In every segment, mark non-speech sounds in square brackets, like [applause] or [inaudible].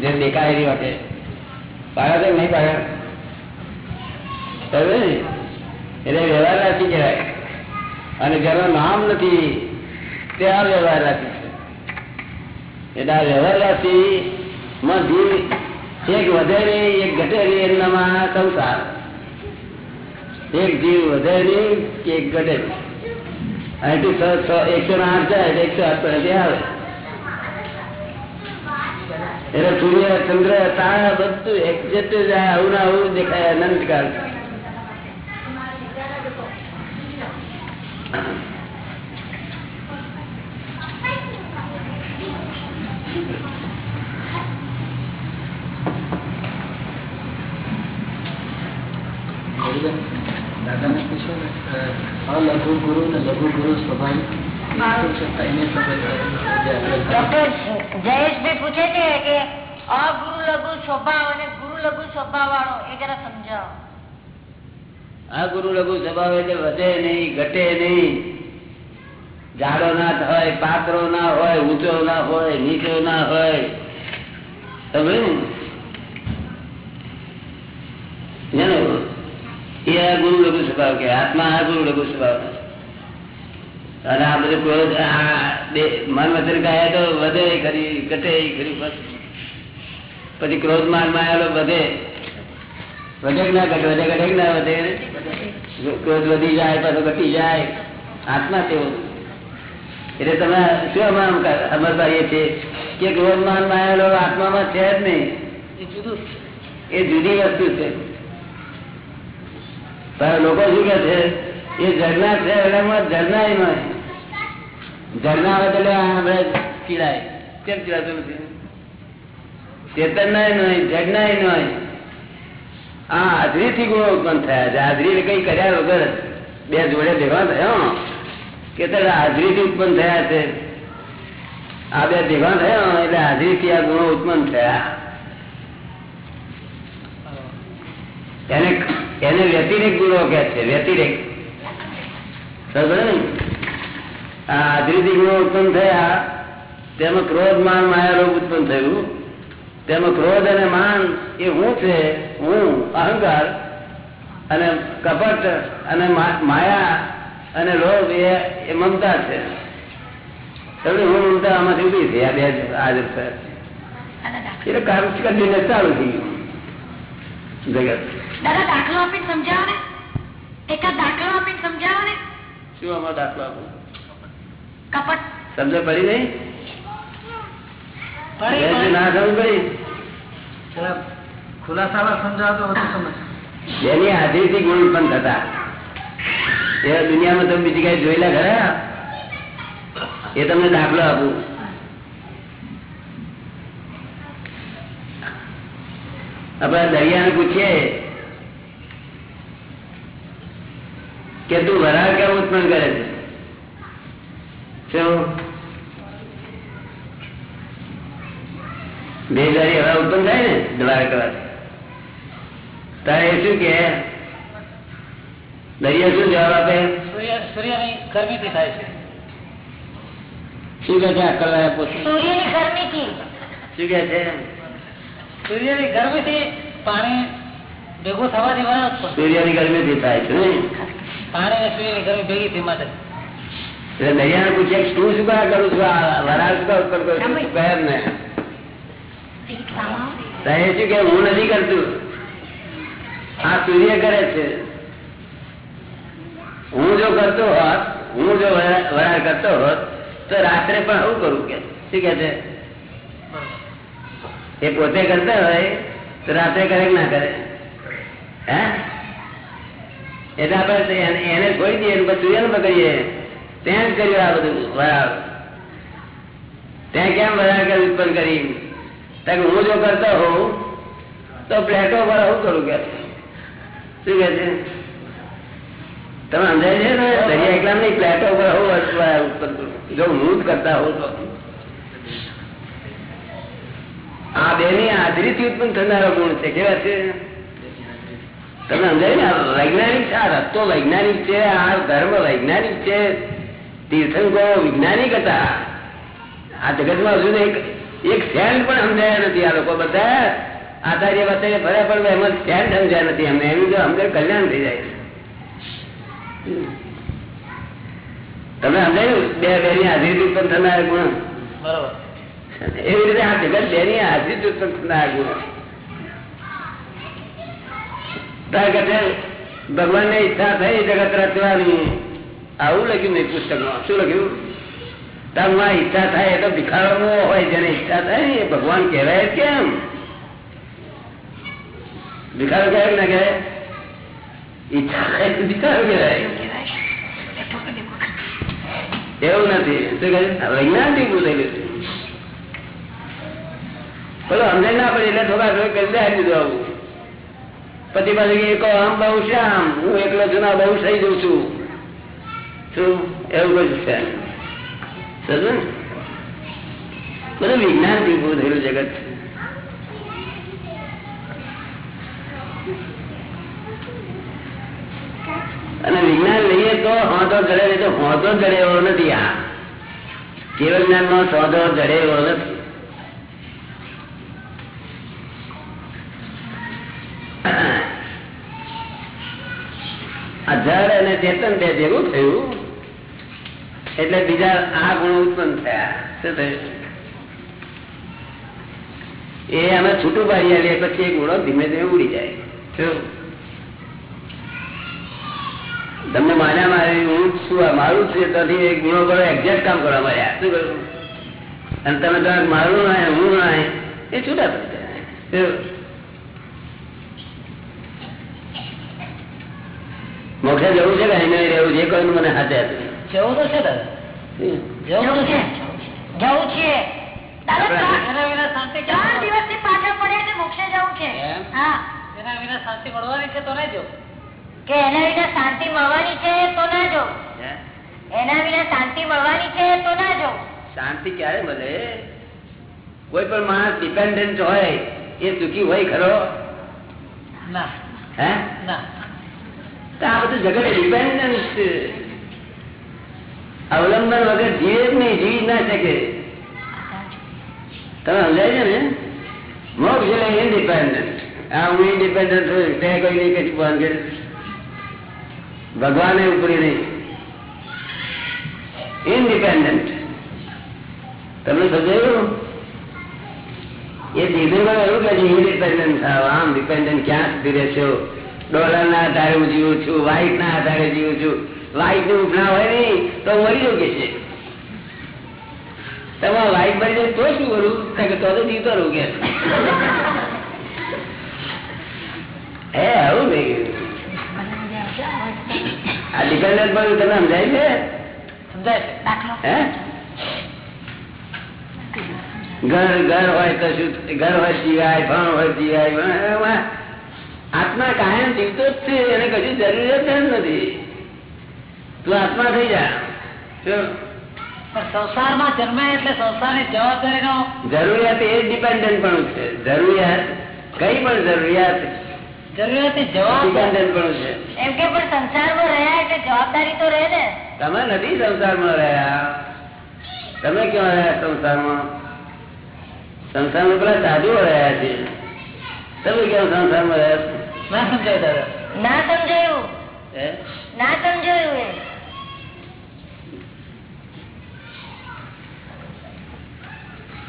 જે દેખાય એની માટે પાડ્યા છે નહીં પાડ્યા? એટલે વ્યવહાર રાશિ કહેવાય. અને જેનું નામ નથી, તે આ વ્યવહાર રાશિ છે એટલે આ વ્યવહાર રાશિ માં જીવ એક વધે નહીં, એક ઘટે નહીં એમનામાં સંસાર. એક જીવ વધે નહીં કે એક ઘટે નહીં. અહીંથી એકસો ને આઠ જાય એકસો આઠ પર આવે. એટલે સૂર્ય ચંદ્ર તારા બધું એક જેટલું જાય આવું ને આવું દેખાય અનંતકાળ દાદાને પૂછ્યું ને અ, અલઘુ ગુરુ ને લઘુ ગુરુ સ્વાભાવિક જયેશભાઈ પૂછે છે કે અગુરુ લઘુ સ્વભાવ અને ગુરુ લઘુ સ્વભાવ વાળો એ જરા સમજાવો. આ ગુરુ લઘુ સ્વભાવ એટલે વધે નહીં ઘટે નહીં. જાડો ના હોય પાત્રો ના હોય ઊંચો ના હોય નીચો ના હોય. સમજે ને? એ આ ગુરુ લઘુ સ્વભાવ કે આત્મા આ ગુરુ લઘુ સ્વભાવ અને આ બધું ક્રોધ મન વચન ગયા તો વધે ખરી ઘટે ખરી પછી ક્રોધ માનમાં આવેલો વધે. વધે ના ઘટે વધે ઘટે ના વધે? ક્રોધ વધી જાય પાછો ઘટી જાય. આત્મા તેવો એટલે તમે શું આમાં સમજદારી છે? કે ક્રોધ માનમાં આવેલો આત્મામાં છે જ નહીં. એ જુદું એ જુદી વસ્તુ છે. પણ લોકો શું કે છે? એ ઝરણા છે એનામાં ઝરણા નહીં ઝરણા આવે એટલે આપણે ચીડાય. કેમ ચીડાતું નથી? ચેતન નહીં ઝરણા નહીં. આ હાજરી થી ગુણો ઉત્પન્ન થયા છે. હાજરી કઈ કર્યા વગર બે જોડે ભેગા થયો કે ત્યારે હાજરી થી ઉત્પન્ન થયા છે. આ બે ભેગા થયો એટલે હાજરી થી આ ગુણો ઉત્પન્ન થયા. એને એને વ્યતિરેક ગુણો કે છે વ્યતિરેક. સમજે ને? હાજરીથી ગુણો ઉત્પન્ન થયા તેમાં ક્રોધ માન માયા રોગ ઉત્પન્ન થયું. તેમાં ક્રોધ અને માન એ હું છે હું અહંકાર અને કપટ અને માયા અને લોભ એ મમતા છે? હું મમતા આમાંથી ઊભી થઈ આ બે આજે એટલે કામ કરીને ચાલુ થઈ ગયું. જગત. દાદા દાખલો આપીને સમજાવો ને. એકાદ દાખલો આપીને સમજાવો ને. શું આમાં દાખલો આપો? સમજ પડી નહીં? પડી, બે પડી. ના સમજ પડી ખુલાસામાં સમજાવો તો સમજ જેની હાજરીથી ગુણ ઉત્પન્ન થતા. એ દુનિયામાં તમે બીજી કઈ જોયેલા ખરા? એ તમને દાખલો આપું. આપડે દરિયાને પૂછીએ કે તું વરાળ કેમ ઉત્પન્ન કરે છે? હવા ઉત્પન્ન થાય ને દ્વારા કરવાથી તારે શું કે? દરિયા શું જવાબ આપે? સૂર્ય સૂર્યની ગરમીથી થાય છે. શું કે છે? અક્કલ? સૂર્યની ગરમીથી. શું કે છે? સૂર્યની ગરમીથી પાણી ભેગું થવાથી વરાળ ઉત્પન્ન સૂર્યની ગરમીથી થાય છે ને? પાણી અને સૂર્યની ગરમી ભેગી થઈ માટે. દરિયાને પૂછે કે તું શું કયા કરું છું? વરાળ શું ઉત્પન્ન કરું કહે ને. કહે છે શું કે હું નથી કરતું. આ સૂર્ય કરે છે. હું જો કરતો હોત હું જો વરા- વરાળ કરતો હોત તો રાત્રે પણ આવું કરું કે? શું કે છે? એ પોતે કરતા હોય તો રાત્રે કરે કે ના કરે? હે? એટલે આપણે એને એને છોડી દઈએ સૂર્યને પકડીએ. ત્યાં કર્યું આ બધું વરાળ. ત્યાં કેમ વરાળ ઉત્પન્ન કરી? હું જો કરતો હોઉં, તો પ્લેટો પર હું કરું કે શું કે છે? તમે સમજાય છે ને? દરિયા એકલા નહીં, પ્લેટો પર વરાળ ઉત્પન્ન જો હું જ કરતા હોઉં તો. આ બે ની હાજરીથી ઉત્પન્ન થનારો ગુણ છે. કેવા છે? તમે સમજાય ને વૈજ્ઞાનિક આ રસ્તો વૈજ્ઞાનિક છે, આ ધર્મ વૈજ્ઞાનિક છે. તીર્થંકરો વૈજ્ઞાનિક હતા આ જગતમાં હજુ એક સેન્ટ પણ સમજાયા નથી આ લોકો બધા. આચાર્ય વાચાર્ય ભર્યા પણ એમાં સેન્ટ સમજાયા નથી અમને. એમ તો અમને કલ્યાણ થઈ જાય તમે સમજાયું? બે બે ની હાજરી ઉત્પન્ન થનાર ગુણ. બરોબર. એવી રીતે આ જગત બે ની હાજરી ઉત્પન્ન થનાર ગુણ. ભગવાનની ઈચ્છા થઈ જગત રચવાની. આવું લખ્યું નહીં પુસ્તકમાં. શું લખ્યું? તમારા ઈચ્છા થાય એ તો ભિખારો હોય જેને ઈચ્છા થાય ને એ ભગવાન કહેવાય કેમ? ભિખારો કહેવાય કે ના કહેવાય? ઈચ્છા થાય તો ભિખારો કહેવાય. એવું નથી. શું કહે? વિજ્ઞાનથી પૂછેલું છે. બોલો સમજણ ના પડે એટલે થોડા થોડું કરી દે આપી આવું. પછી પાછું કે કહો આમ બહુ શ્યામ હું એકલો છું ના બહુ થઈ જઉં છું. શું એવું બધું છે વિજ્ઞાનથી થયેલું જગત અને વિજ્ઞાન લઈએ તો હોતો જડે નહીં તો હોતો જડે એવો નથી આ. કેવલ જ્ઞાન નો સોદો જડે એવો નથી અને ચેતન તે ભેગું થયું. એટલે બીજા આ ગુણો ઉત્પન્ન થયા. શું થયું? એ અમે છૂટું પાડી આવીએ પછી એ ગુણો ધીમે ધીમે ઉડી જાય. શું તમને માન્યા મારે હું શું મારું છે ત્યાંથી એ ગુણો કરો એક્ઝેક્ટ કામ કરવા મળ્યા. શું કરું અને તમે તમારે મારું ના હું ના એ છૂટા પડી? મોક્ષે જવું છે કે અહીં રહેવું? છે કોઈ મને હાથે હતું જવું તો છે? જવું છે. જવું છે ત્રણ- એના વિના શાંતિ ત્રણ ક્યાં દિવસથી પાછળ પડ્યા મોક્ષે જવું છે. એના વિના શાંતિ મળવાની છે તો નહીં જવું કે એના વિના શાંતિ મળવાની છે તો ના જો. એના વિના શાંતિ મળવાની છે તો ના જો. શાંતિ ક્યારે મળે? કોઈ પણ માણસ ડિપેન્ડન્ટ હોય એ સુખી હોય ખરો? ના. હે? ના. આ બધું જગત ડિપેન્ડન્ટ છે. અવલંબન વગર જીવે જ નહીં, જીવી જ ના શકે. તમે સમજાય છે ને? મોક્ષ એટલે ઇન્ડિપેન્ડન્ટ આ હું ઇન્ડિપેન્ડન્ટ છું તે કોઈ નહીં કશું ભાન કરે ભગવાને ઉપરી નહીં. ઇન્ડિપેન્ડન્ટ તમને સમજાયું? એ દીધું એવું કે ઇન્ડિપેન્ડન્ટ થાવ. આમ ડિપેન્ડન્ટ ક્યાં સુધી રહેશો? ડોલર ના આધારે હું જીવું છું વાઇફ ના આધારે જીવું છું. વાઇફની ઉપના હોય નઈ તો મરી જવું કે છે? તમારે લાઈટ મરી જાય તો શું કરું? તો કે તો જીતો રહું કે. હે આવું નહીં. આ ડિપેન્ડન્ટ સમજાય છે? ઘર હોય તો શું ઘર હોય જીવાય ભણ હોય જીવાય આત્મા કાયમ જીવતો જ છે. એને કશું જરૂરિયાત જ નથી. તું આત્મા થઈ જા. સંસારમાં જન્મે એટલે સંસારની જવાબદારીનો જરૂરિયાત એ ડિપેન્ડન્ટ પણ છે. જરૂરિયાત કઈ પણ જરૂરિયાત જરૂરિયાતની જવાબદારી. ડિપેન્ડન્ટ પણ છે. એમ કે પણ સંસારમાં રહ્યા એટલે જવાબદારી તો રહે ને. તમે નથી સંસારમાં રહ્યા. તમે ક્યાં રહ્યા સંસારમાં? સંસારમાં પેલા સાધુઓ રહ્યા છે. તમે ક્યાં સંસારમાં રહ્યા છો? ના સમજાય ના સમજાયું. હે? ના સમજાયું એ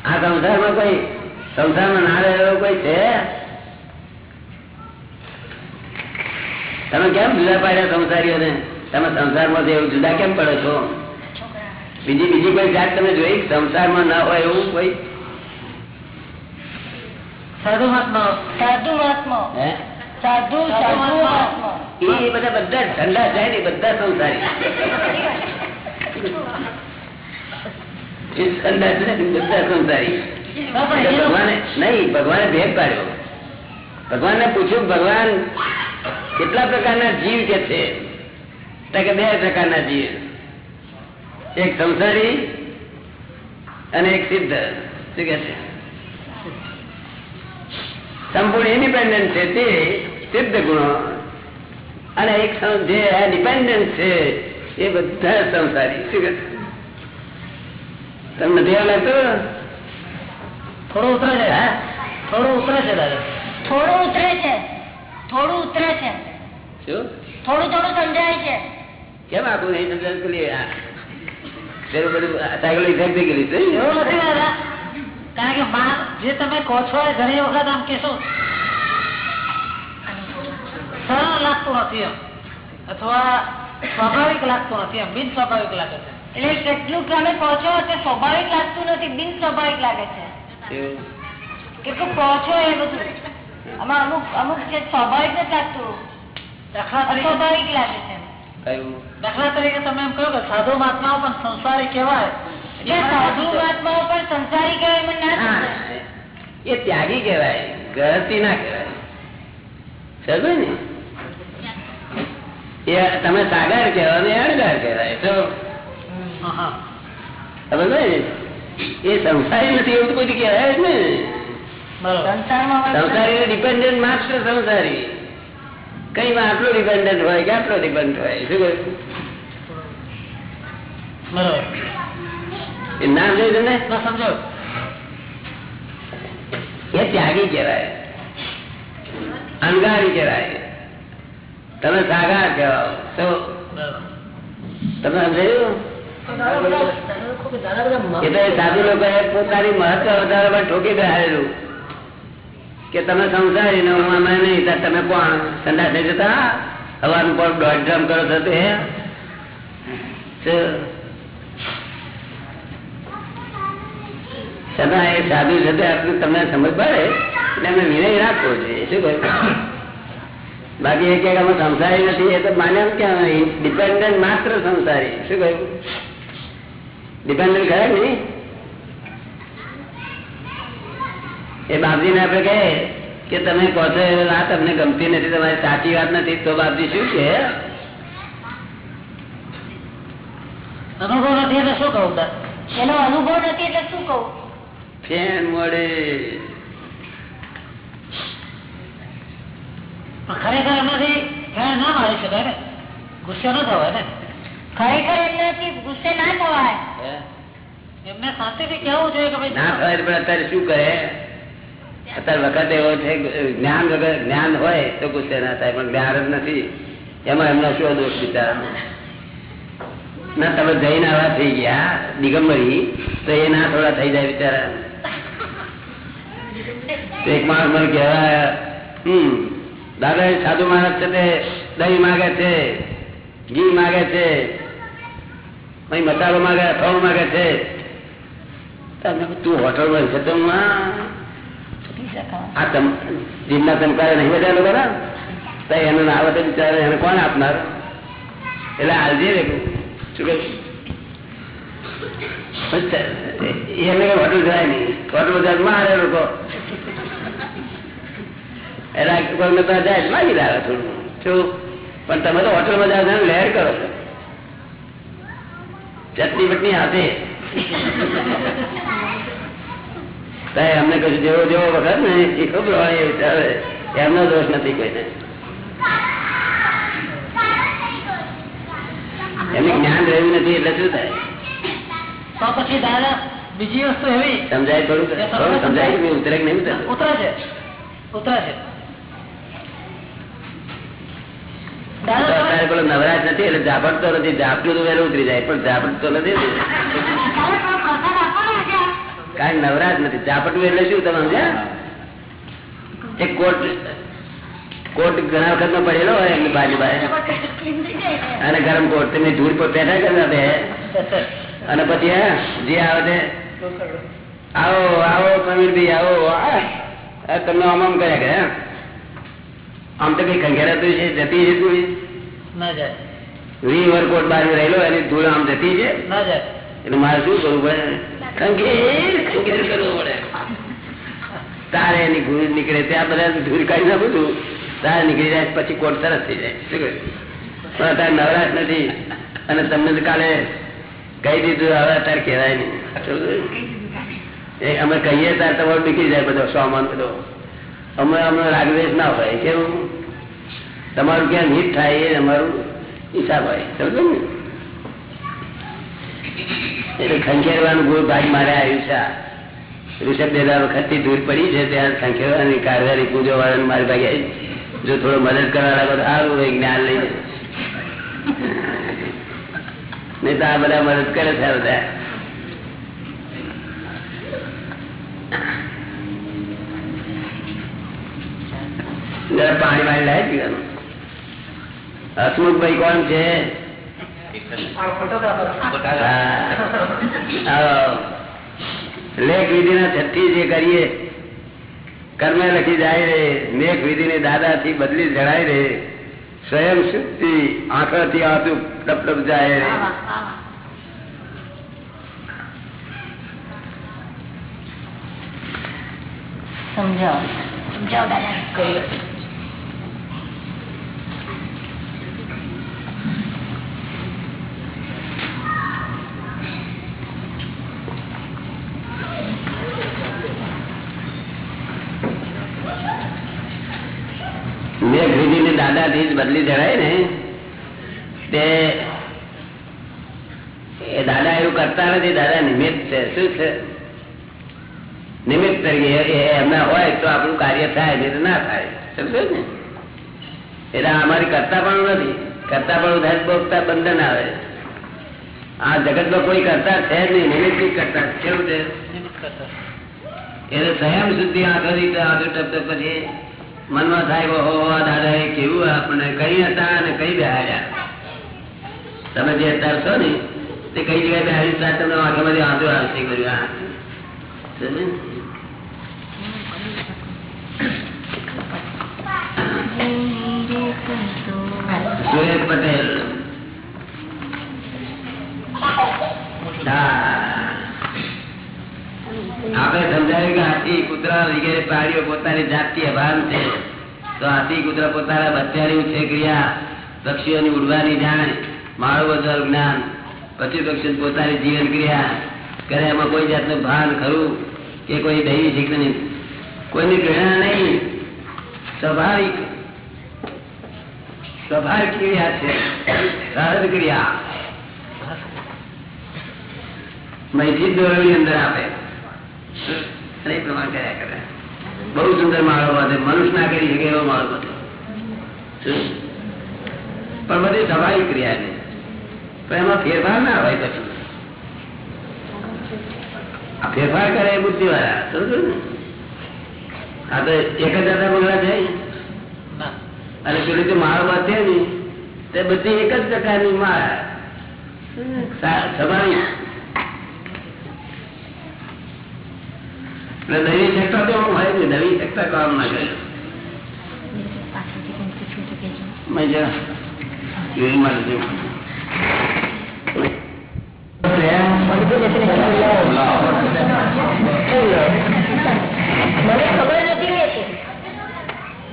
આ સંસારમાં કોઈ સંસારમાં ના રહેલો કોઈ છે? તમે કેમ જુદા પાડ્યા સંસારીઓને? તમે સંસારમાં એવું જુદા કેમ પડો છો? બીજી બીજી કોઈ જાત તમે જોઈ? સંસારમાં ના હોય એવું કોઈ? સાધુ મહાત્મા. સાધુ મહાત્મા. સાધુ સાધુ મહાત્મા. એ બધા બધા ઠંડા જાય ને બધા સંસારી. ને ના, લોકો- ભગવાને ભગવાને ભેદ પાડ્યો. ભગવાનને પૂછ્યું ભગવાન કેટલા પ્રકારના જીવ કે છે? બે પ્રકારના જીવ. એક સંસારી અને એક સિદ્ધ. શું કે છે? સંપૂર્ણ ઇન્ડિપેન્ડન્ટ છે તે સિદ્ધ ગુણો અને એક જે ડિપેન્ડન્ટ છે એ બધા સંસારી. શું કે છે? તમને નથી એવું? લાગતું થોડું ઉતરે છે હા? થોડું ઉતરે છે દાદા થોડું ઉતરે છે. થોડું ઉતરે છે. શું? થોડું થોડું સમજાય છે. કેમ આખું નહીં સમજાતું પેલી પેલું બધું સાયકલ ઇફેક્ટ થઈ ગયેલી છે? એવું નથી દાદા. કારણ કે માં જે તમે કહો છો એ ઘણી વખત આમ કેશો સરળ લાગતું નથી એમ. અથવા સ્વાભાવિક લાગતું નથી એમ. બિન સ્વાભાવિક લાગે છે. એટલે કેટલું તમે પહોંચો તે સ્વાભાવિક લાગતું નથી બિન સ્વાભાવિક લાગે છે. કેટલું પહોંચો એ બધું. આમાં અમુક અમુક છે સ્વાભાવિક નથી લાગતું અસ્વાભાવિક લાગે છે. દાખલા તરીકે તમે એમ કહ્યું કે સાધુ મહાત્માઓ પણ સંસારી કહેવાય. જે સાધુ મહાત્માઓ પણ સંસારી કહેવાય ના એ ત્યાગી કહેવાય ગરતી ના કહેવાય. સમજે ને? તમે સાગર કહેવાય ને અણગાર કહેવાય. તો. સમજ ને એ સંસારી નથી એવું કોઈ કહેવાય જ ને. સંસારી ડિપેન્ડન્ટ માત્ર સંસારી. કઈ માં આટલો ડિપેન્ડન્ટ હોય કે આટલો ડિપેન્ડ હોય શું કહ્યું બરોબર. એ નામ જોયું તમને? સમજો એ ત્યાગી કહેવાય. અણગારી કહેવાય. તમે સાગાર કહેવાઓ. તો તમે સમજાયું? એ તો સાધુ લોકો પોતાની મહત્વ વધારવા ઠોકી બેહાડેલું કે તમે સંસારી ને અમે નહીં તમે કોણ? ઠંડા થઈ જતા? હવાનું પણ દોઢ ડ્રમ કરો છો તે? છતાં એ સાધુ છે આટલું તમને સમજ પડે, એટલે અમે વિનય રાખવો જોઈએ. શું કહ્યું બાકી એ કે અમે સંસારી નથી, એ તો માન્યા કે ડિપેન્ડન્ટ માત્ર સંસારી. શું કહ્યું? ડિપેન્ડન્ટ ખરા નહીં? એ બાપજી ને આપડે કહે કે તમે કહો છો તમને વાત ગમતી નથી તમારી સાચી વાત નથી તો બાપજી શું કે? અનુભવ નથી એટલે શું કહું? એનો અનુભવ નથી એટલે શું કહું? ફેન મળે ખરેખર એમાંથી ફેર ના મારી શકાય ને. ગુસ્સે ન થવાય ને. ખરેખર એમનાથી ગુસ્સે ના થવાય. એમને શાંતિથી કહેવું જોઈએ કે ના ખબર પણ અત્યારે શું કરે અત્યારે વખત એવો છે જ્ઞાન વગર જ્ઞાન હોય તો ગુસ્સે ના થાય પણ જ્ઞાન જ નથી. એમાં એમનો શું દોષ બિચારા ના તમે જઈને આવા થઈ ગયા દિગમ્બરી તો એ ના થોડા થઈ જાય બિચારા એક માણસ મને કહેવાય હમ દાદા સાધુ માણસ છે તે દહીં માગે છે ઘી માગે છે પછી મસાલો માગે અથાણું માગે છે. તું હોટલમાં છે તો આ જીમના ચમકારે નહીં બધા લોકો ના તો એને ના તો બિચારે એને કોણ આપનાર? એટલે હાલજે રે શું કહ્યું? એને હોટલ જાય નહીં. હોટલમાં મારે લોકો. એટલે કોઈ જાય માગી લાવે થોડું. શું? પણ તમે તો હોટલમાં જાઓ છો લહેર કરો છો. ચટણી બટની હાથે. અમને કશું જેવો જેવો વખત ને એ ખબર હોય વિચારે એમનો દોષ નથી કોઈને. એમને જ્ઞાન રહ્યું નથી એટલે શું થાય? તો પછી દાદા બીજી વસ્તુ એવી. સમજાય થોડું સમજાય. કે ઉતરે નહીં ઉતરે? ઉતરે છે. ઉતરે છે તો દાદા અત્યારે પેલો નવરાજ નથી, એટલે ઝાપટતો નથી ઝાપટું વેલું ઉતરી જાય, પણ ઝાપટતો નથી. કારણ નવરાજ નથી ઝાપટું એટલે શું તમે સમજ્યા એક કોટ કોટ ઘણા વખત નો પડેલો હોય એમની બાજુ અને ગરમ કોટ તમે ધૂળ પર પેટા કરતા બે અને પછી જે આવે તે, આવો આવો, પ્રવીણભાઈ, આવો તમે આમ કર્યા કરે, હે. આમ તો કઈ ખંખેરાતું છે જતી છે તું ના જાય. વી રહેલો એની ધૂળ આમ જતી છે? ના જાય. એટલે મારે શું કરવું પડે? ખંખેર ખંખેર કરવું પડે. તારે એની ધૂળ નીકળે ત્યાં બધા ધૂળ કાઢી નાખું છું. તારે નીકળી જાય પછી કોટ સરસ થઈ જાય. શું કહ્યું? પણ અત્યારે નવરાશ નથી. અને તમને કાલે કહી દીધું હવે અત્યારે કહેવાય નહીં. એ અમે કહીએ ત્યારે તમારું નીકળી જાય બધો સામાન બધો. અમે અમને રાગવેશ ના હોય કેવું તમારું ક્યાં હિત થાય એ અમારું હિસાબ હોય, સમજો ને? એટલે ખંખેરવાનું ગુરુ ભાગ મારે આવ્યું છે ઋષભ દેદા વખતથી દૂર પડી છે, ત્યાં સંખ્યાની કારવારી પૂજો વાળા મારી ભાગે. જો થોડો મદદ કરવા લાગો તો સારું હોય, જ્ઞાન લઈને. નહીં તો આ બધા મદદ કરે છે બધા જરા પાણી પાણી લાય પીવાનું. હસમુખભાઈ કોણ છે? લેખ વિધિ ના છઠ્ઠી જે કરીએ કર્મે લખી જાય રે મેઘ વિધિ ને દાદા થી બદલી જણાય રે સ્વયં શુદ્ધિ આંખોથી આંસુ ટપ ટપ જાય રે. સમજાવો. સમજાવો દાદા. ને જ બદલી જણાય ને. તે એ દાદા એવું કરતા નથી દાદા નિમિત્ત છે. શું છે? નિમિત્ત તરીકે એમના હોય તો આપણું કાર્ય થાય નહીં ના થાય. સમજો ને? એટલે અમારી કરતા પણ નથી. કરતા પણ થાય ભોગતા બંધન આવે. આ જગતમાં કોઈ કરતા છે જ નહીં. નિમિત્ત કરતા. છે. કેવું છે એટલે સંયમ સુધી આગળ રીતે ટપ પછી મનમાં થાય, ઓહો દાદા એ કેવું આપણને કઈ હતા અને કઈ બેહાડ્યા તમે જે અત્યારે ને, તે કઈ જગ્યાએ બેહાડી હતા તમને આંખોમાંથી વાંધો આવશે કર્યું? સુરેશ પટેલ હા. આપણે સમજાવ્યું કે હાથી, કૂતરા વગેરે પ્રાણીઓ પોતાની જાતિ અભાન છે. તો હાથી, કૂતરા પોતાના બચ્ચાની ઉછેર ક્રિયા પક્ષીઓની ઉડવાની જાણ, માળું બધું જ્ઞાન પછી પક્ષી પોતાની જીવન ક્રિયા કરે, એમાં કોઈ જાતનું ભાન ખરું કે કોઈ દૈવી નહીં. કોઈની પ્રેરણા નહીં? સ્વાભાવિક. સ્વાભાવિક ક્રિયા છે. સહજ ક્રિયા. મૈથી દોરવની અંદર આપે. અને એ પ્રમાણે કર્યા કરે. બહુ સુંદર માળો બાંધે મનુષ્ય ના કરી શકે એવો માળો બાંધે પણ બધી સ્વાભાવિક ક્રિયા છે. પણ એમાં ફેરફાર ના હોય પછી આ ફેરફાર કરે એ બુદ્ધિ વાળા સમજો ને? આ તો એક જ દાદા બંગલા છે અને પેલી જે માળો બાંધે ને તે બધી એક જ પ્રકારની માળ. સા- સ્વાભાવિક એટલે દૈવી સત્તા તો એવું હોય ને દૈવી કામ ના કરે.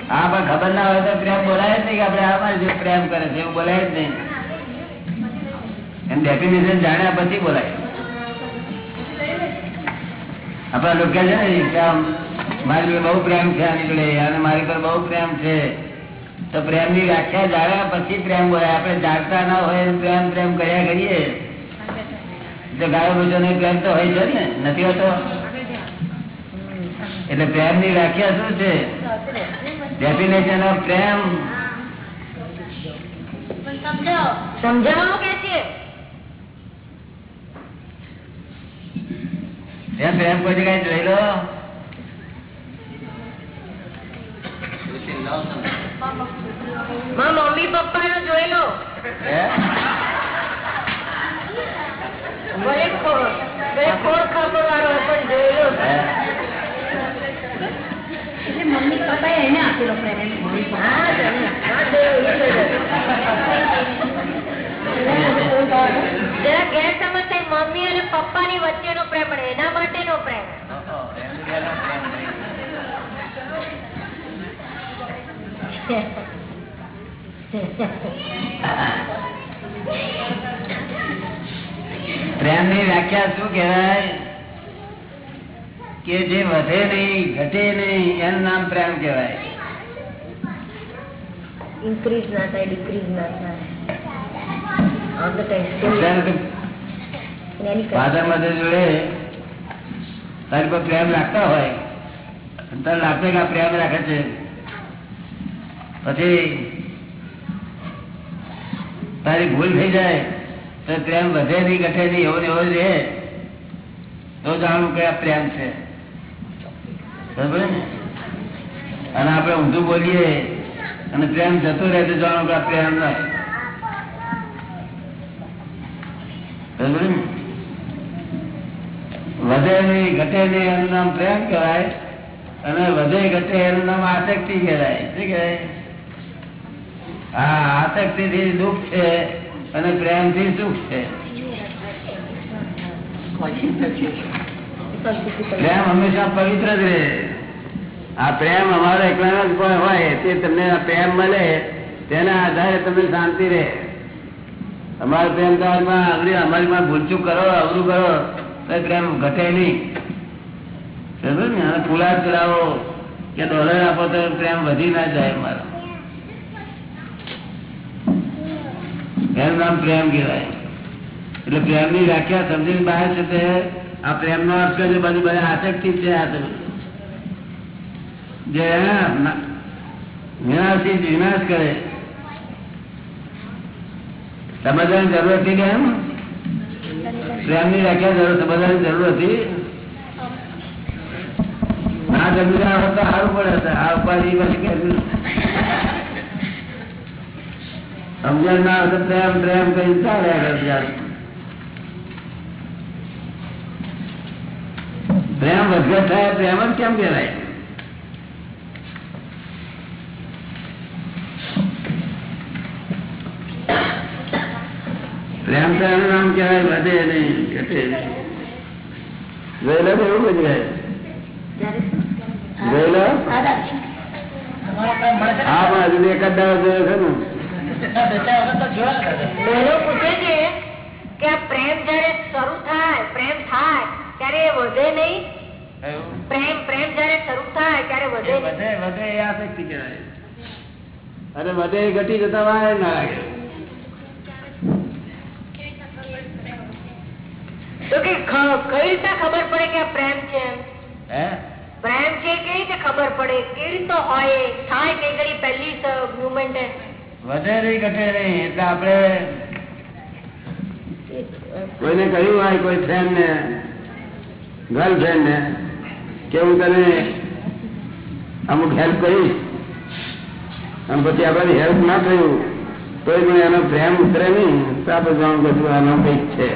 હા, પણ ખબર ના હોય તો પ્રેમ બોલાય જ નહીં કે આપડે આમાં જે પ્રેમ કરે છે, એવું બોલાય જ નહીં. એમ ડેફિનેશન જાણ્યા પછી બોલાય. આપણા લોકો છે ને મારી બહુ પ્રેમ છે આની અને મારી પર બહુ પ્રેમ છે. તો પ્રેમની વ્યાખ્યા જાણ્યા પછી પ્રેમ હોય. આપણે જાણતા ના હોય પ્રેમ પ્રેમ કર્યા કરીએ. તો ગાયો બચો પ્રેમ તો હોય છે ને, નથી હોતો? એટલે પ્રેમની વ્યાખ્યા શું છે? ડેફિનેશન ઓફ પ્રેમ. સમજાવવાનું કે છે? એમ પ્રેમ કોઈ જગ્યાએ જોઈ લો. મમ્મી પપ્પા નો જોઈ લો. મમ્મી પપ્પા એને આપેલો પ્રેમ મમ્મી હા. [laughs] જરા ગેરસમજ થાય મમ્મી અને પપ્પાની વચ્ચેનો પ્રેમ પણ એના માટેનો પ્રેમ. પ્રેમની વ્યાખ્યા શું કેવાય કે જે વધે નહીં ઘટે નહીં એનું નામ પ્રેમ કહેવાય. ઇન્ક્રીઝ ના થાય ડિક્રીઝ ના થાય. ફાધર મધર જોડે તારી પર પ્રેમ રાખતા હોય તારે લાગે કે પ્રેમ રાખે છે. પછી તારી ભૂલ થઈ જાય તો પ્રેમ વધે નહીં ઘટે નહીં એવો એવો રહે. તો જાણવું કે આ પ્રેમ છે. બરાબર ને? અને આપણે ઊંધું બોલીએ અને પ્રેમ જતો રહે તો જાણવું કે આ પ્રેમ નહીં. વધે નહીં, ઘટે નહીં એનું નામ પ્રેમ કહેવાય અને વધે ઘટે એનું નામ આસક્તિ કહેવાય. શું કહેવાય? હા આસક્તિ થી દુઃખ છે અને પ્રેમથી સુખ છે. પ્રેમ હંમેશા પવિત્ર જ રહે. આ પ્રેમ અમારો એકલાનો હોય, તે તમને પ્રેમ મળે, તેના આધારે તમને શાંતિ રહે. અમારો પ્રેમ આગળ અમારી માં ભૂલચું કરો, અવરું કરો પ્રેમ ઘટે નહીં. બરાબર ને? અને ફુલાદ કે ડોલર આપો તો પ્રેમ વધી ના જાય અમારો. એનું નામ પ્રેમ કહેવાય. એટલે પ્રેમની વ્યાખ્યા સમજીને બહાર છે તે આ પ્રેમનો અર્થ કરજો બધી બધા આસક્તિ છે આ જે વિનાશી, વિનાશ કરે. સમજવાની જરૂર હતી પ્રેમ પ્રેમની વ્યાખ્યા જરૂર સમજવાની જરૂર હતી? ના સમજ્યા હોત, સારું પડે હતા. આ ઉપાધિ પછી કે સમજણ ના હોય તો પ્રેમ પ્રેમ કઈ ચાલે આગળ પ્રેમ વધઘટ થાય, પ્રેમ જ કેમ કહેવાય? પ્રેમ તો એનું નામ કહેવાય વધે નહીં ઘટે તો એવું બધું હોય. હા પણ હજુ એક જ દાડો જોયો છે ને. બહેનો પૂછે છે કે આ પ્રેમ જયારે શરૂ થાય પ્રેમ થાય ત્યારે એ વધે નહીં? પ્રેમ પ્રેમ જયારે શરૂ થાય ત્યારે વધે વધે વધે કહેવાય. અને વધે ઘટી જતા વાય ના લાગે. તો કે કઈ રીતે ખબર પડે કે આ પ્રેમ છે હે? પ્રેમ છે કેવી રીતે ખબર પડે? કેવી રીતે હોય? થાય કઈ ઘડી પહેલી મુવમેન્ટ વધે નહીં ઘટે નહીં એટલે આપણે કોઈને કહ્યું હોય કોઈ ફ્રેન્ડ ને ગર્લફ્રેન્ડ ને કે હું તને અમુક હેલ્પ કરીશ અને પછી આપણે હેલ્પ ના થયું તો પણ એનો પ્રેમ ઉતરે નહીં તો આપણે જાણ બધું આનો કંઈક છે.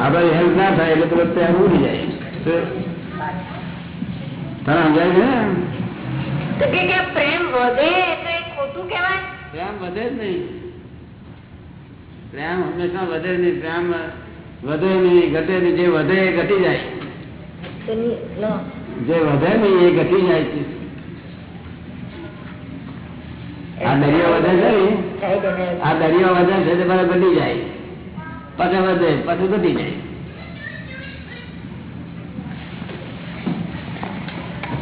આપણે હેલ્પ ના થાય એટલે પેલો ત્યાં ઉડી જાય. તો તને સમજાય છે? ને તો કે કે પ્રેમ વધે ખોટું કેવાય પ્રેમ વધે જ નહીં. પ્રેમ હંમેશા વધે નહીં. પ્રેમ વધે નહીં ઘટે નહીં. જે વધે એ ઘટી જાય. જે વધે નહીં એ ઘટી જાય છે. આ દરિયો વધે છે આ દરિયો વધે છે તે બધા ઘટી જાય. પછી વધે પછી વધી જાય.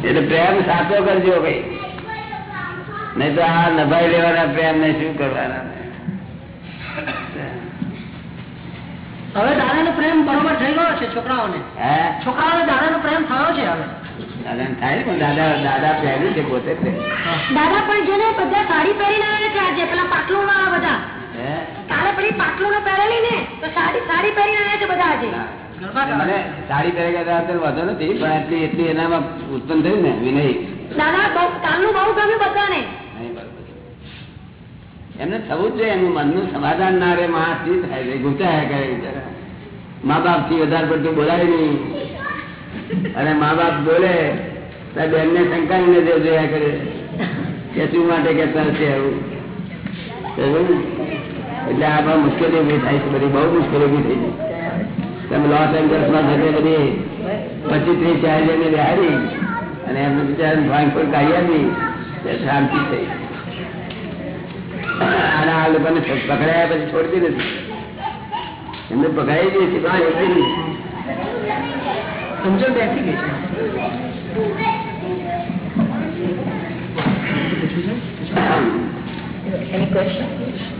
એટલે પ્રેમ સાચો કરજો ભાઈ. નહીં તો આ નભાઈ લેવાના પ્રેમ ને શું કરવાના? હવે દાદાનો પ્રેમ બરોબર થઈ ગયો છે છોકરાઓને? હે? છોકરાઓને દાદાનો પ્રેમ થયો છે હવે? દાદા થાય ને પણ દાદા દાદા પ્રેમી છે પોતે દાદા પણ જેને બધા સાડી પહેરીને આવે છે આજે પેલા પાટલું વાળા બધા કાલે પેલી પાટલું પહેરેલી ને તો સાડી સાડી પહેરીને આવ્યા છે બધા આજે. સાડી પહેરે વાંધો નથી પણ એટલી એટલી એનામાં ઉત્પન્ન થયું ને વિનય. દાદા કાલનું બહુ ગમ્યું બધાને. એમને થવું જ જોઈએ એનું મનનું સમાધાન ના રે માણસથી થાય છે ગુચાયા કરે મા બાપથી વધારે પડતું બોલાય નહીં. અને મા બાપ બોલે તો બેન ને શંકાની નજર જોયા કરે કે શું માટે કહેતા છે આવું. ને? એટલે આ મુશ્કેલી ઊભી થાય છે બધી બહુ મુશ્કેલી ઊભી થઈ જાય તમે લોસ એન્જલ્સમાં જતે બધી પચીસ ત્રીસ ચાર જણને બિહારી અને એમને બિચાર ડ્રોઈંગ પર કાઢી આપી શાંતિ થઈ. અને આ લોકોને પકડાયા પછી છોડતી નથી એમને પકડાઈ ગઈ છે પણ નથી સમજણ બેસી ગઈ Any question?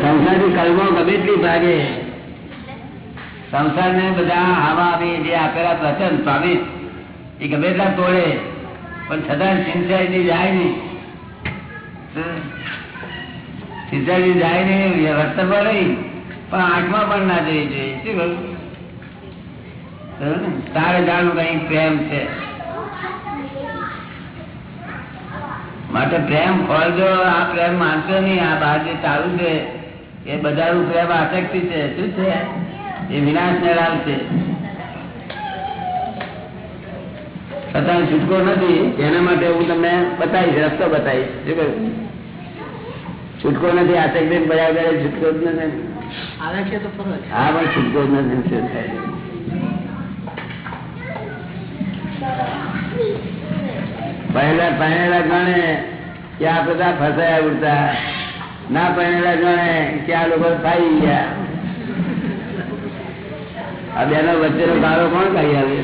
સંસારની કલમો ગમે એટલી ભાગે. સંસારને બધા આવા આવી જે આપેલા વચન સ્વામી એ ગમે એટલા તોડે, પણ છતાં સિંચાઈ જાય નહીં. સિંચાઈ જાય નહીં વર્તનમાં રહી, પણ આંખમાં પણ ના જઈ જોઈએ. શું કહ્યું તારે જાણું કઈ પ્રેમ છે. માટે પ્રેમ ખોલજો આ પ્રેમ માનશો નહીં આ બહાર જે ચાલુ છે એ બધાનું પ્રેમ આસક્તિ છે. શું છે? એ વિનાશ છે. છતાં છૂટકો નથી એના માટે હું તમને બતાવીશ રસ્તો બતાવીશ. શું કહ્યું? છૂટકો નથી આસક્તિ બરાબર છૂટકો જ નથી. આવે છે તો હા પણ છૂટકો જ નથી શું થાય પહેલા પહેરેલા ગણે કે આ બધા ફસાયા ઉડતા. ના પહેરેલા જાણે કે આ લોકો ખાઈ ગયા. આ બેનો વચ્ચેનો ગાળો કોણ કાઢી આવે?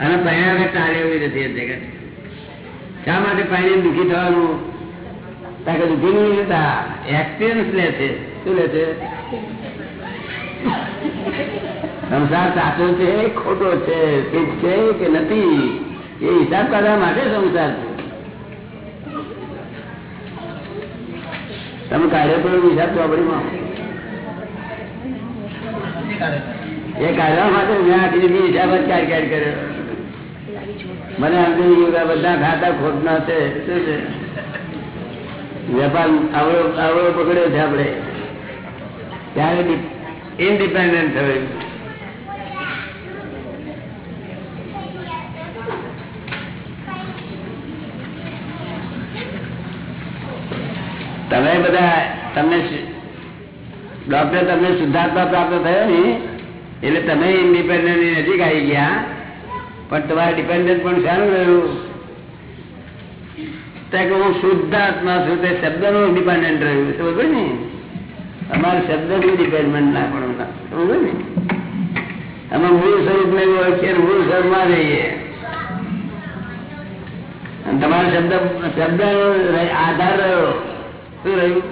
અને પહેલા વગર ચાલે એવી નથી જગત શા માટે પહેલી દુઃખી થવાનું? કારણ કે દુઃખી નહીં લેતા એક્સપિરિયન્સ લે છે. શું લે છે? સંસાર સાચો છે ખોટો છે? સુખ છે કે નથી? એ હિસાબ કાઢવા માટે સંસાર છે. તમે કાઢ્યો પેલો હિસાબ ચોપડીમાં? એ કાઢવા માટે મેં હિસાબ જ કાઢ કર્યો. મને સમજી ગયું કે બધા ખાતા ખોટના છે. શું છે? વેપાર આવડો આવડો પકડ્યો છે આપણે. ત્યારે ઇન્ડિપેન્ડન્ટ થયું. તમે બધા તમને ડોક્ટર તમને શુદ્ધાત્મા પ્રાપ્ત થયો ને એટલે તમે ઇન્ડિપેન્ડન્ટ નજીક આવી ગયા. પણ તમારે ડિપેન્ડન્ટ પણ સારું રહ્યું? ત્યાં કે હું શુદ્ધાત્મા છું, તે શબ્દનું ઇન્ડિપેન્ડન્ટ રહ્યું. સમજ ને? અમારે શબ્દનું ડિપેન્ડન્ટ ના પણ સમજ ને? અમે મૂળ સ્વરૂપ ને ઓળખીએ મૂળ સ્વરૂપમાં રહીએ. તમારો શબ્દ શબ્દ આધાર રહ્યો. શું રહ્યું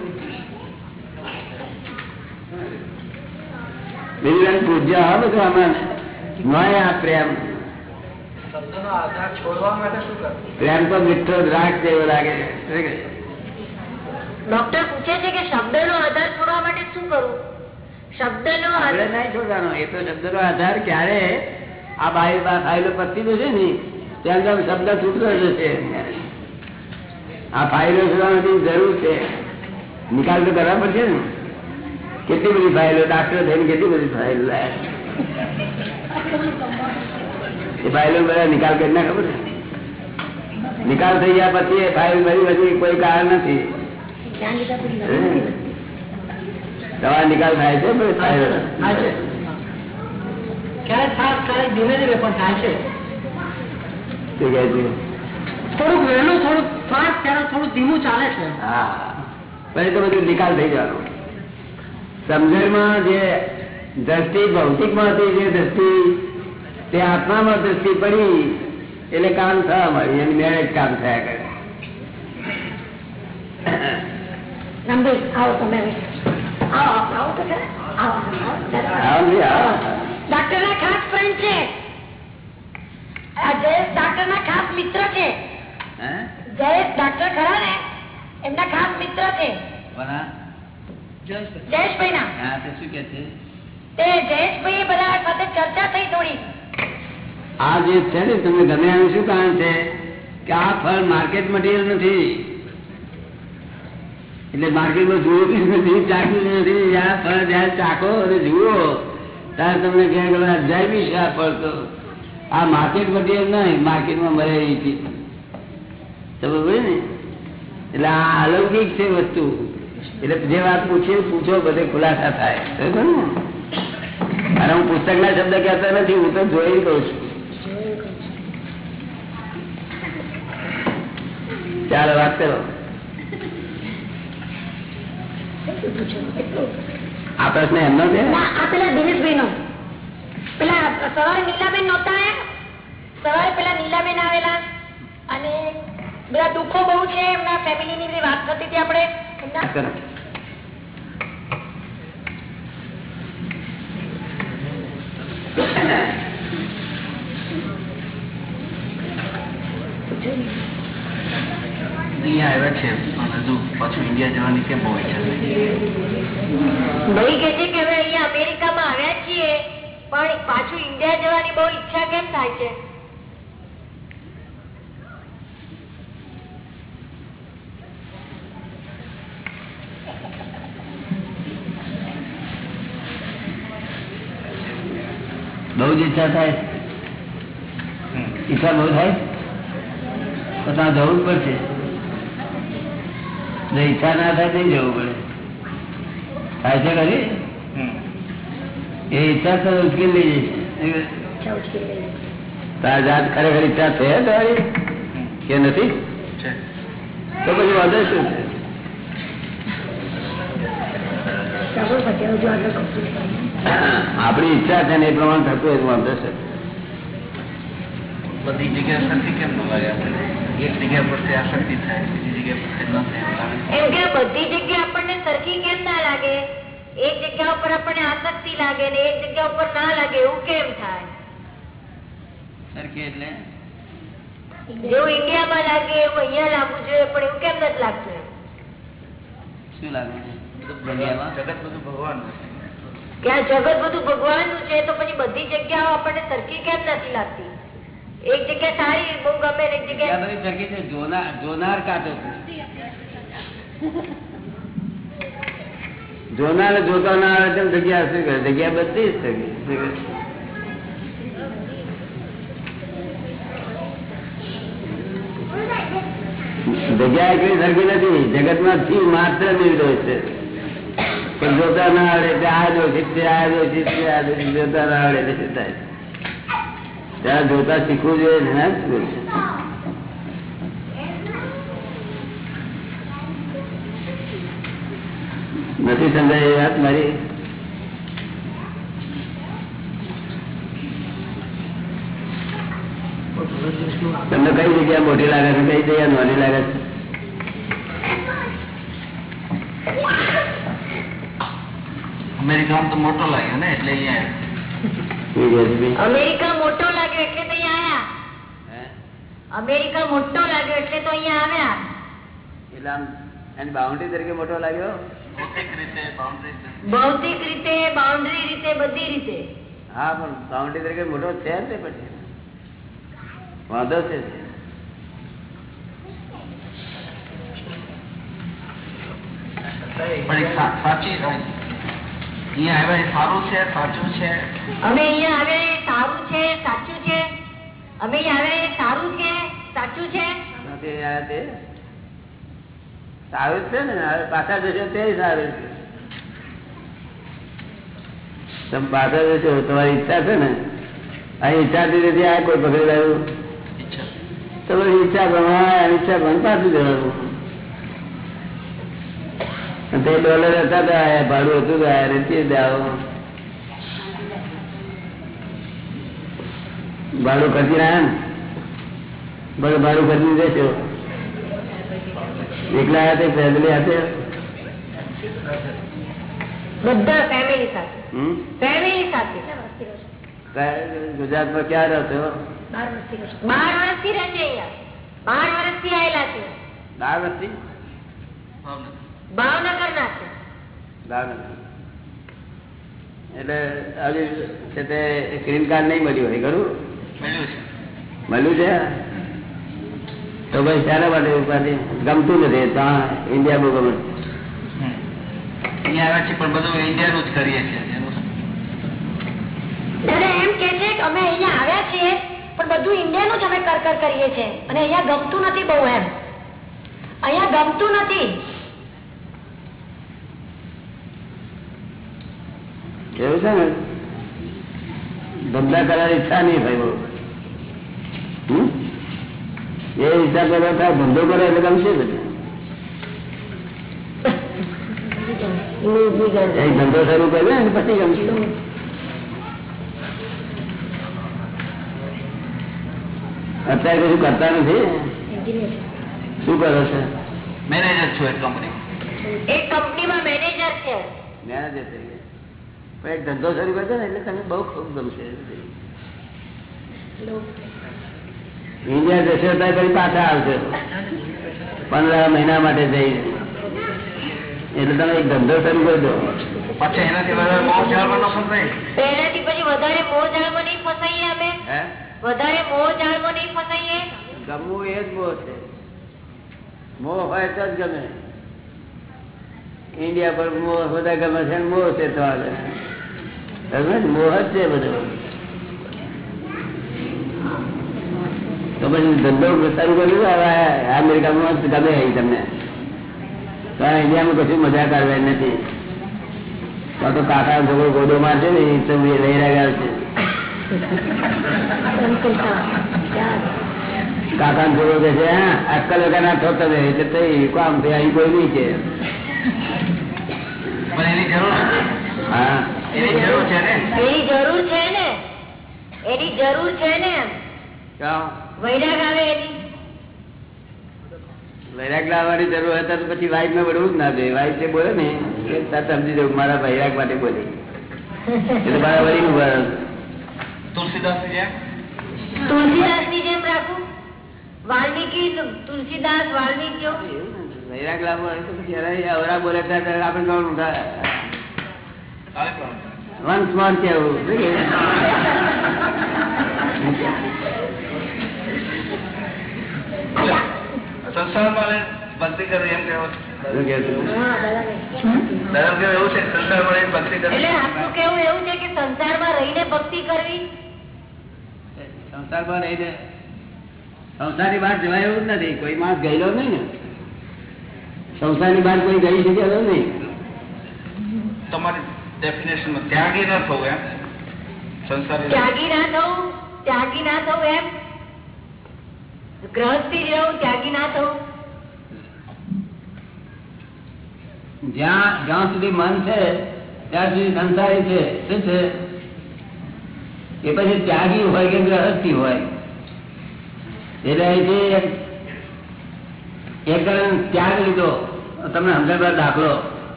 બીજું પૂજ્ય હા બધું આમાં માયા પ્રેમ. શબ્દનો આધાર છોડવા માટે શું કરવું પ્રેમ તો મીઠો દ્રાક્ષ જેવો લાગે છે ડોક્ટર પૂછે છે કે શબ્દ નો આધાર છોડવા માટે શું કરવું શબ્દ નો આધાર નહીં છોડવાનો એ તો શબ્દ નો આધાર ક્યારે આ બાઈ બા ફાઇલો પતી જશે ને ત્યાં શબ્દ છૂટતો જશે. આ ફાઇલો છોડવાની જરૂર છે. નિકાલ તો કરવા પડશે ને. કેટલી બધી ફાઇલો ડાક્ટર થઈને કેટલી બધી ફાઇલ એ ફાઇલો બધા નિકાલ કરી ના ખબર નિકાલ થઈ ગયા પછી એ ફાઇલ ભરી બધી કોઈ કારણ નથી. દવા નિકાલ થાય છે ક્યારેક ધીમે ધીમે પણ થાય છે? થોડુંક વહેલું થોડુંક ફાસ્ટ ત્યારે થોડું ધીમું ચાલે છે હા પછી તો બધું નિકાલ થઈ જવાનો સમજણમાં જે દ્રષ્ટિ ભૌતિકમાં હતી જે દ્રષ્ટિ તે આત્મામાં દ્રષ્ટિ પડી એટલે કામ થવા મળ્યું એની મેરેજ કામ થયા કરે આવો તમે. આવો આવો તો. ડોક્ટર ના ખાસ ફ્રેન્ડ છે ડોક્ટર ના ખાસ મિત્ર છે? જયેશ ડોક્ટર ખરા ને? એમના ખાસ મિત્ર છે. જયેશભાઈ ના હા તે શું કે છે? તે જયેશભાઈ બધા સાથે ચર્ચા થઈ થોડી. આ જે છે ને તમને ગમે એનું શું કારણ છે? કે આ ફળ માર્કેટ મટીરિયલ નથી. એટલે માર્કેટમાં જુઓ બી નથી ચાખ્યું નથી. આ ફળ જયારે ચાખો અને જુઓ ત્યારે તમને ક્યાંક હવે અજાયબી છે આ ફળ તો. આ માર્કેટ મટીરિયલ નહીં માર્કેટમાં મળે એ ચીજ. તમે બોલે ને. એટલે આ અલૌકિક છે વસ્તુ. એટલે જે વાત પૂછે પૂછો, બધે ખુલાસા થાય. અને હું પુસ્તકના શબ્દ કહેતો નથી, હું તો જોઈ કઉ છું. ચાલો, વાત કરો. આ પ્રશ્ન એમનો છે? પેલા દિનેશભાઈ નો પેલા સવારે નીલાબેન નહોતા સવારે પેલા નીલાબેન આવેલા. બધા દુઃખો બહુ છે એમના ફેમિલી ની વાત થતી હતી આપણે. અહીંયા આવ્યા છે હજુ પાછું ઇન્ડિયા જવાની કેમ બહુ ઈચ્છા ભાઈ કે છે કે હવે અહીંયા અમેરિકામાં આવ્યા છીએ પણ પાછું ઇન્ડિયા જવાની બહુ ઈચ્છા કેમ થાય છે બહુ જ ઈચ્છા થાય ઈચ્છા બહુ થાય તો ત્યાં જવું જ પડશે. જો ઈચ્છા ના થાય તો જવું પડે. થાય છે ખરી? એ ઈચ્છા તો ઉચકી લઈ જશે. તાર જાત ખરેખર ઈચ્છા છે તારી? કે નથી? તો પછી વાંધો શું છે? આપણી ઈચ્છા છે ને એ પ્રમાણે થતું હોય વાંધો છે. બધી જગ્યાએ સરખી કેમ ન લાગે એક જગ્યા પરથી આસક્તિ થાય બીજી જગ્યા પરથી ન થાય એમ કે બધી જગ્યા આપણને સરખી કેમ ના લાગે? એક જગ્યા ઉપર આપણને આસક્તિ લાગે ને એક જગ્યા ઉપર ના લાગે એવું કેમ થાય? સરખી એટલે? જેવું ઇન્ડિયામાં લાગે એવું અહીંયા લાગવું જોઈએ પણ એવું કેમ નથી લાગતું? શું લાગે? છે? જગત બધું ભગવાન કે આ જગત બધું ભગવાનનું છે, તો પછી બધી જગ્યાઓ આપણને સરખી કેમ નથી લાગતી? એક જગ્યા સારી, બહુ ગમે ને એક આ જગ્યા બધી સરખી છે, જોનાર જોનાર કાચો છે. જોનાર જોતો ના આવે તેમ જગ્યા શું કરે જગ્યા બધી જ સરખી જગ્યા એકલી સરખી નથી. જગતમાં જીવ માત્ર નિર્દોષ છે. પણ જોતા ના આવડે ત્યાં દોષિત છે આ દોષિત છે આ દોષિત જોતા ના આવડે એટલે થાય? ત્યાં જોતા શીખવું જોઈએ ને શીખવું નથી સમજાય વાત મારી? તમને કઈ જગ્યા મોટી લાગે છે? કઈ જગ્યા નાની લાગે છે? અમેરિકામાં તો મોટો લાગ્યો ને એટલે અહીંયા શું કહે છે ભાઈ? અમેરિકા મોટો લાગ્યો એટલે તો અહીંયા આવ્યા હે? અમેરિકા મોટો લાગ્યો એટલે તો અહીંયા આવ્યા? એટલે આમ એની બાઉન્ડ્રી તરીકે મોટો લાગ્યો? ભૌતિક રીતે બાઉન્ડ્રી ભૌતિક રીતે બાઉન્ડ્રી રીતે બધી રીતે. હા પણ બાઉન્ડ્રી તરીકે મોટો છે જ ને પછી? વાંધો છે પણ એક સા- સાચી અહીંયા આવ્યા એ સારું છે સાચું છે? અમે અહીંયા આવ્યા સારું છે સાચું છે? અમે અહીંયા સારું છે સાચું છે? નથી આવ્યા તે સારું છે ને પાછા જશો તે સારું છે. તમે પાછા જશો તમારી ઈચ્છા છે ને? આ ઈચ્છાથી નથી આ કોઈ પકડી લાવ્યું? તમારી ઈચ્છા પ્રમાણે આ ઈચ્છા ગણ પાછું જવાનું તે ડોલર હતા તો આયા ભાડું હતું તો આયા રેતી જ આવો ભાડું ખર્ચી રહ્યા ને બરાબર ભાડું ખર્ચી દેશો એકલા હતા તે ફેમિલી હાથે બધા ફેમિલી સાથે હમ? ફેમિલી સાથે કયા- ગુજરાતમાં ક્યાં રહો છો બાર વર્ષથી રહે છે અહીંયા બાર વર્ષથી આવેલા છે દાળ નથી છે એટલે હજુ છે તે ગ્રીન કાર્ડ નહીં મળ્યું હોય ખરું? મળ્યું છે. તો ભાઈ શાના માટે ઉપાધિ? ગમતું નથી ત્યાં ઇન્ડિયા બહુ ગમે. અહીંયા આવ્યા છે પણ બધું ઇન્ડિયાનું જ કરીએ છીએ દાદા એમ કે છે કે અમે અહીંયા આવ્યા છીએ પણ બધું ઇન્ડિયાનું જ અમે કર કર કરીએ છીએ. અને અહીંયા ગમતું નથી બહુ એમ. અહીંયા ગમતું નથી. એવું છે ને? ધંધા કરવાની ઈચ્છા નહીં ભાઈ એ ઈચ્છા કરવા થાય ધંધો કરે એટલે ગમશે બધું ધંધો શરૂ કર્યો ને પછી ગમશે અત્યારે કશું કરતા નથી? શું કરો છો? મેનેજર છું એક કંપની એક કંપનીમાં મેનેજર છે. મેનેજર તરીકે પણ એક ધંધો શરૂ કરજો ને એટલે તમને બહુ ખૂબ ગમશે. ઇન્ડિયા જશો ત્યાં ફરી પાછા આવશે. પંદર મહિના માટે જઈ એટલે તમે એક ધંધો શરૂ કરજો. પછી એનાથી વધારે બહુ ચાલવા ન ફસાય? પહેલાથી પછી વધારે મોહ જાળમાં નહીં ફસાઈએ અમે. વધારે મોહ જાળમાં નહીં ફસાઈએ. ગમવું એ જ મોહ છે. મોહ હોય તો જ ગમે. ઇન્ડિયા પર મોહ બધા ગમે છે મોહ છે તો આગળ? મોહ છે બધો તો પછી ધંધો શરૂ કર્યું અમેરિકામાં ગમે તમને. કારણ ઇન્ડિયામાં કશું મજા કરવાની નથી. તો તો કાકા છોકરો ગોદો મારશે ને એ તો લઈ રહ્યા છે. કાકા છોકરો કે છે હા અક્કલ વગર ના થતો એટલે કામ છે અહીં કોઈ નહીં છે. હા. એની જરૂર છે ને? એની જરૂર છે ને? એની જરૂર છે ને વૈરાગ આવે એની? વૈરાગ લાવવાની જરૂર હોય તો પછી વાઈફ ને બળવું જ ના જોઈએ. વાઈફ જે બોલે ને એ સમજી જવું મારા વૈરાગ માટે બોલે. એટલે મારા વળી નું ભરણ. તુલસીદાસ જેમ? તુલસીદાસની જેમ રાખું? વાલ્મીકી તુલસીદાસ વાલ્મીકી વૈરાગ લાવવો હોય તો પછી અવરા બોલે ત્યારે આપણે કોણ થાય વંશ મોર કેવું? સંસારમાં રહીને ભક્તિ કરવી? એમ કેવું સંસારમાં રહીને ભક્તિ કરવી? સંસારમાં રહીને સંસારની બહાર જવાય એવું જ નથી. કોઈ માણસ ગયેલો નહીં ને. સંસારની બહાર કોઈ ગઈ શકે નહીં. તમારી ડેફિનેશનમાં ત્યાગી ના થવું એમ. સંસાર ત્યાગી ના થવું ત્યાગી ના થવું એમ. ગ્રહસ્થી જ રહું ત્યાગી ના થવું. જ્યાં જ્યાં સુધી મન છે ત્યાં સુધી સંસારી છે. શું છે? એ પછી ત્યાગી હોય કે ગ્રહસ્થી હોય? એટલે એક ત્યાગ લીધો. તમને સમજાવવા દાખલો.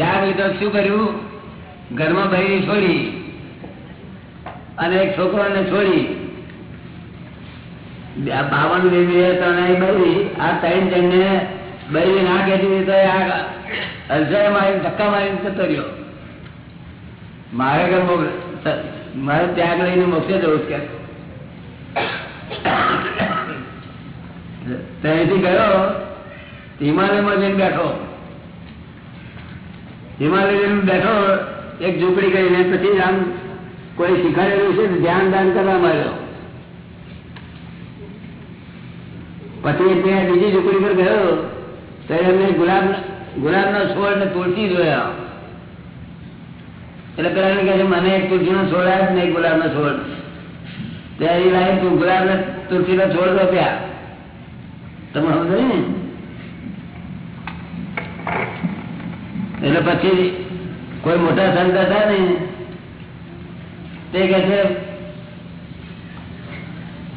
ત્યાગ લીધો, શું કર્યું? ઘરમાં ભાઈ છોડી અને એક છોકરાને છોડી. બાવન દેવી ત્રણેય બૈરી આ ત્રણ જણને બૈરી ના કહેતી ધક્કા મારીને જતો રહ્યો. મારે કે મારે ત્યાગ લઈને મોક્ષે જવું કે ત્યાંથી ગયો. હિમાલયમાં જઈને બેઠો. હિમાલય બેઠો, એક ઝૂંપડી કરીને પછી આમ કોઈ શીખવાડેલું છે ધ્યાન દાન કરવા માંડ્યો પછી ત્યાં બીજી ઝૂંપડી પર ગયો, તો એમને ગુલાબ, ગુલાબનો છોડ ને તુલસી જોયા. એટલે પેલા કહે છે, મને એક તુલસીનો છોડ આવ્યો જ નહીં, ગુલાબનો છોડ. ત્યારે એ લાગે તું ગુલાબ ને તુલસીનો છોડ રોપ્યા. તમે સમજો ને? એટલે પછી કોઈ મોટા સંત હતા ને, તે કે છે,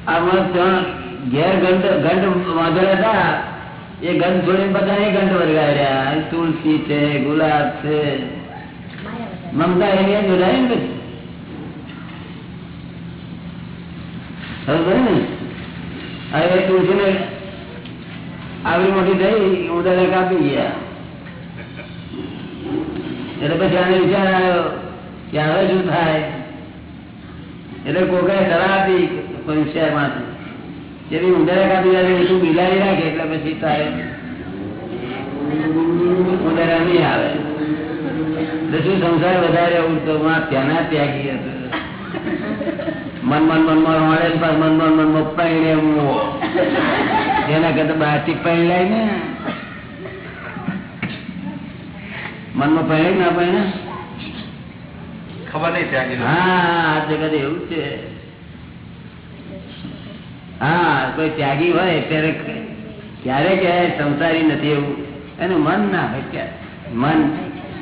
આમાં ત્રણ ઘેર એ ઘંટ છોડીને બધા એ ઘંટ રહ્યા તુલસી છે, ગુલાબ છે. મમતા એની જ વધારે ને. સમજો ને? હવે તુલસી ને આવડી મોટી થઈ ઉદાહરણ કાપી ગયા. એટલે પછી આને વિચાર આવ્યો કે હવે શું થાય? એટલે કોકાએ સલાહ આપી કોઈ શહેરમાંથી જેથી ઉંદરે કાપી જાય તું બિલાડી રાખે એટલે પછી તારે ઉંદરા નહીં આવે. એટલે સંસાર વધારે ઉડતો ત્યાંના ત્યાગી હતો. મન મન મન મન મળે મન મન મન મન પાણી મૂવો જેના કરતા બહારથી પાણી લાય ને મનમાં કે ના પૈણે ખબર નહીં ત્યાગી હા જગત એવું છે. હા કોઈ ત્યાગી હોય ત્યારે ક્યારે ક્યારે સંસારી નથી એવું. એનું મન ના હોય મન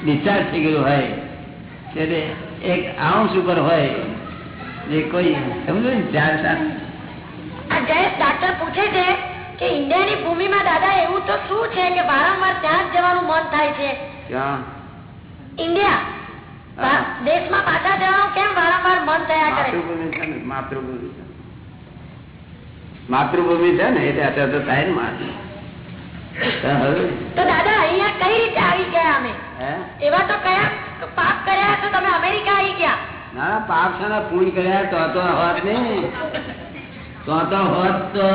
ડિસ્ચાર્જ થઈ ગયું હોય ત્યારે એક આઉન્સ ઉપર હોય જે કોઈ સમજો ને ચાર સાત ડાક્ટર પૂછે છે કે ઇન્ડિયાની ભૂમિમાં દાદા એવું તો શું છે કે વારંવાર ત્યાં જ જવાનું મન થાય છે? ક્યાં ઇન્ડિયા દેશમાં પાછા જવાનું કેમ વારંવાર મન થયા કરે માતૃભૂમિ છે ને માતૃભૂમિ છે માતૃભૂમિ છે ને એટલે અત્યારે તો થાય ને માં તો દાદા અહીંયા કઈ રીતે આવી ગયા અમે એવા તો કયા પાપ કર્યા તો તમે અમેરિકા આવી ગયા ના ના, પાપ છે ને કર્યા તો તો હોત ને તો તો હોત તો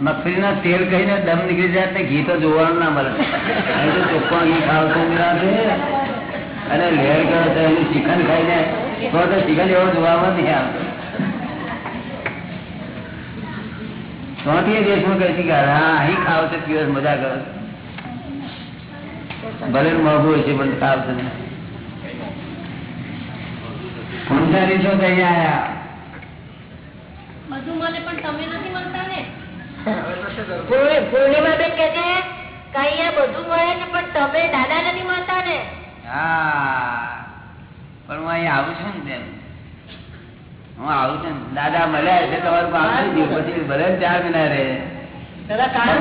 મગફળીના તેલ કહીને દમ નીકળી જાય એટલે ઘી તો જોવાનું ના મળે. તો ઘી ખાવ તો અને લેર કરો તો એનું ચિકન ખાઈને તો તો ચિકન એવો જોવામાં નથી આવતો. ચોથી દેશમાં કહે છે કે, હા, અહીં ખાવ છે દિવસ મજા કરો. ભલે મોઘું છે, પણ ખાવ છે. ને. પૂંજારી છો અહીંયા આયા? બધું મને પણ તમે નથી મળતા ને પૂર્ણિ- પૂર્ણિમાબેન કે છે કે બધું મળે છે પણ તમે દાદા નથી મળતા ને હા. પણ હું અહીં આવું છું ને તેમ. હું આવું છું દાદા મળ્યા તમારું કામ? પછી ભલે ચાર મહિના રહે.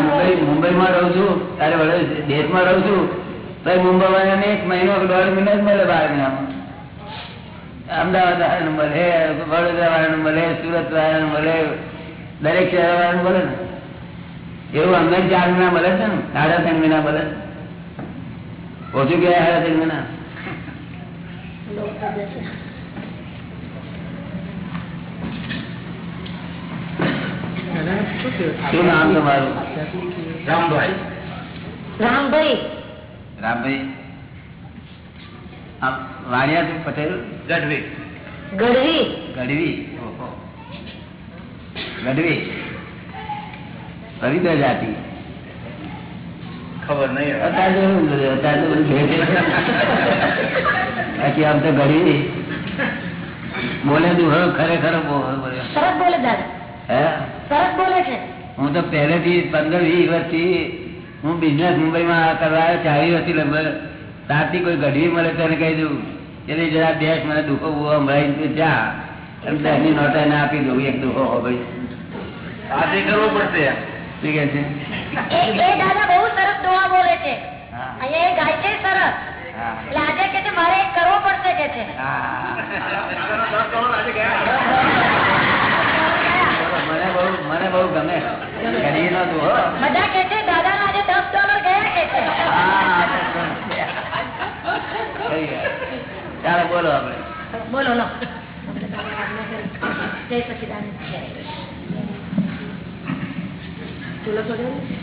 મુંબઈ મુંબઈમાં રહું છું. તારે વડે દેશમાં રહું છું. ભાઈ મુંબઈ વાળાને એક મહિનો દોઢ મહિનો જ મળે બાર મહિનામાં. અમદાવાદ વાળાને મળે વડોદરા વાળાને મળે સુરત વાળાને મળે દરેક શહેર વાળાને મળે ને. એવું અમને ચાર મહિના મળે છે ને? સાડા ત્રણ મહિના મળે છે. ઓછું ગયા સાડા ત્રણ મહિના? શું નામ તમારું? રામભાઈ. રામભાઈ. રામભાઈ. વાણિયા પટેલ? ગઢવી. ગઢવી. ગઢવી. ઓહો. ખબર નહીં. બાકી આમ તો બોલે ખરેખર સરસ બોલે હે? સરસ બોલે છે. હું તો પહેલેથી પંદર વીસ વર્ષથી હું બિઝનેસ મુંબઈમાં કરવા આવ્યો ચાલી વર્ષથી લગભગ. ત્યાંથી કોઈ ગઢવી મળે તો એને કહી દઉં એટલે જરા દેશ મને દુઃખો બુખો સંભળાવી જા. એમ દસની નોટ એને આપી દઉં એક દુઃખો ભાઈ. આજે કરવું પડશે શું કહે છે? એ દાદા બહુ સરસ દોવા બોલે છે. અહીંયા એ ગાય છે સરસ. એટલે આજે કે છે મારે કરવો પડશે કે છે? મને બહુ મને બહુ ગમે. ગઢવી નો દુહો. બધા કે છે દાદા આજે દસ ડોલર ગયા કે છે. ચાલો બોલો આપડે બોલો જય સચિદાનંદ. ચૂલો છોડ્યો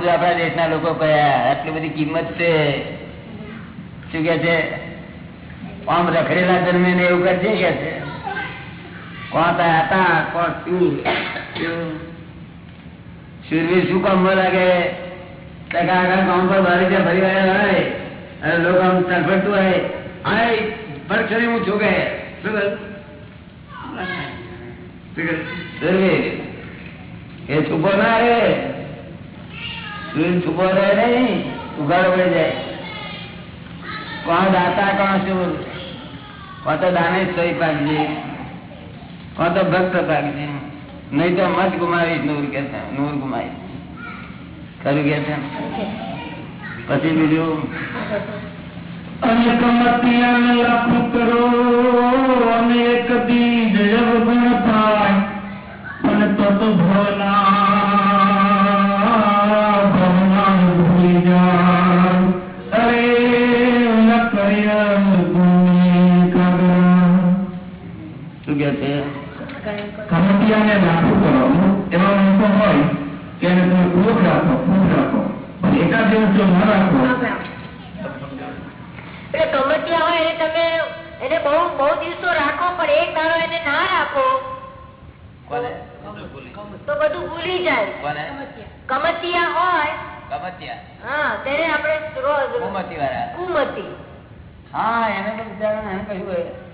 બધું આપણા દેશના લોકો કયા? આટલી બધી કિંમત છે. શું કે છે? આમ રખડેલા જન્મે ને એવું કરશે કે છે. કોણ તા હતા, કોણ શું? શું? શું કામ લાગે? ટકા ત્યાં વળ્યા હોય લોકો શૂર છુપો રહે નહીં, ઉઘાડો પડી જાય. કોણ દાતા, કોણ શું? કોણ તો દાને સહી પાકજે. કોણ તો ભક્ત પાકજે. નહીં તો મત ગુમાવીશ, નૂર કે છે, નૂર ગુમાવીશ. ખરું કે છે? પછી બીજું? અનેક થાય. અને તત ભવના એકબીજાને રાખું કરો એવા માણસો હોય કે એને તમે ખૂબ રાખો ખૂબ રાખો પણ એકાદ દિવસ જો ના રાખો તો બધું ભૂલી જાય કમતિયા હોય કમતિયા હા ત્યારે આપણે કુમતી વાળા કુમતી હા એને તો બિચારા એને કહ્યું